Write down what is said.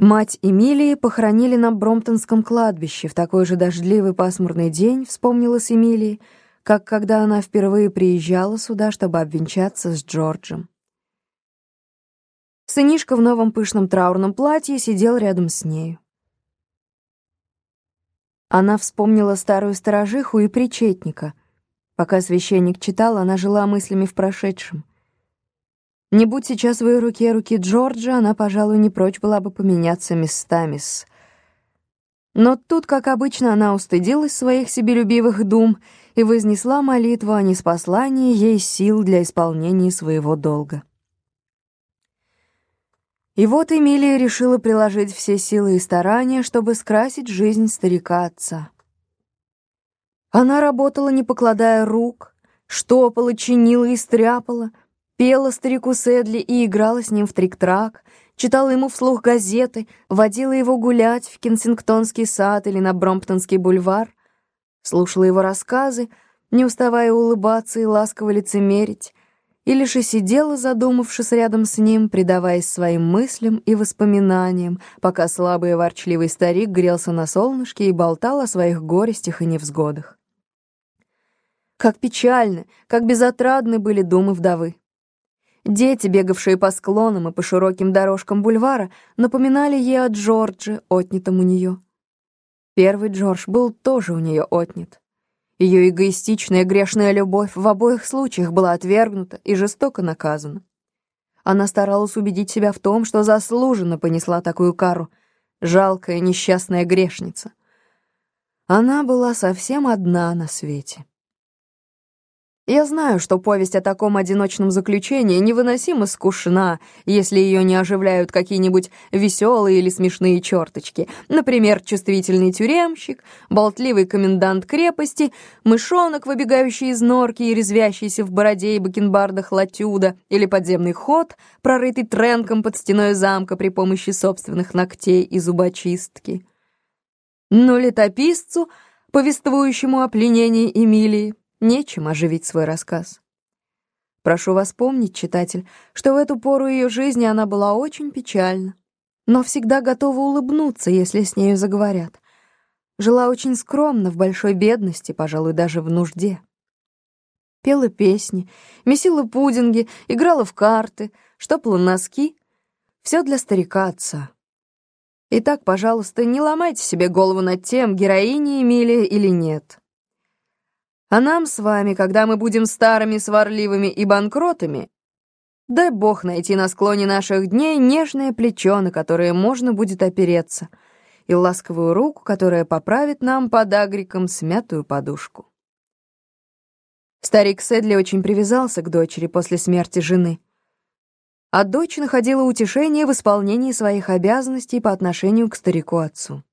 Мать Эмилии похоронили на Бромптонском кладбище в такой же дождливый пасмурный день, вспомнилась Эмилии, как когда она впервые приезжала сюда, чтобы обвенчаться с Джорджем. Сынишка в новом пышном траурном платье сидел рядом с нею. Она вспомнила старую сторожиху и причетника. Пока священник читал, она жила мыслями в прошедшем. Не будь сейчас в ее руке руки Джорджа, она, пожалуй, не прочь была бы поменяться местами с... Но тут, как обычно, она устыдилась своих себелюбивых дум и вознесла молитву о неспослании ей сил для исполнения своего долга. И вот Эмилия решила приложить все силы и старания, чтобы скрасить жизнь старика отца. Она работала, не покладая рук, штопала, чинила и стряпала — Пела старику Сэдли и играла с ним в трик-трак, читала ему вслух газеты, водила его гулять в Кенсингтонский сад или на Бромптонский бульвар, слушала его рассказы, не уставая улыбаться и ласково лицемерить, и лишь и сидела, задумавшись рядом с ним, предаваясь своим мыслям и воспоминаниям, пока слабый и ворчливый старик грелся на солнышке и болтал о своих горестях и невзгодах. Как печальны, как безотрадны были думы вдовы. Дети, бегавшие по склонам и по широким дорожкам бульвара, напоминали ей о Джордже, отнятом у нее. Первый Джордж был тоже у нее отнят. Ее эгоистичная грешная любовь в обоих случаях была отвергнута и жестоко наказана. Она старалась убедить себя в том, что заслуженно понесла такую кару, жалкая несчастная грешница. Она была совсем одна на свете. Я знаю, что повесть о таком одиночном заключении невыносимо скучна, если ее не оживляют какие-нибудь веселые или смешные черточки. Например, чувствительный тюремщик, болтливый комендант крепости, мышонок, выбегающий из норки и резвящийся в бороде и бакенбардах латюда, или подземный ход, прорытый тренком под стеной замка при помощи собственных ногтей и зубочистки. Но летописцу, повествующему о пленении Эмилии, Нечем оживить свой рассказ. Прошу вас помнить, читатель, что в эту пору ее жизни она была очень печальна, но всегда готова улыбнуться, если с нею заговорят. Жила очень скромно, в большой бедности, пожалуй, даже в нужде. Пела песни, месила пудинги, играла в карты, штопала носки. Все для старика отца. Итак, пожалуйста, не ломайте себе голову над тем, героиня Эмилия или нет. А нам с вами, когда мы будем старыми, сварливыми и банкротами, дай бог найти на склоне наших дней нежное плечо, на которое можно будет опереться, и ласковую руку, которая поправит нам под агриком смятую подушку. Старик Сэдли очень привязался к дочери после смерти жены, а дочь находила утешение в исполнении своих обязанностей по отношению к старику-отцу.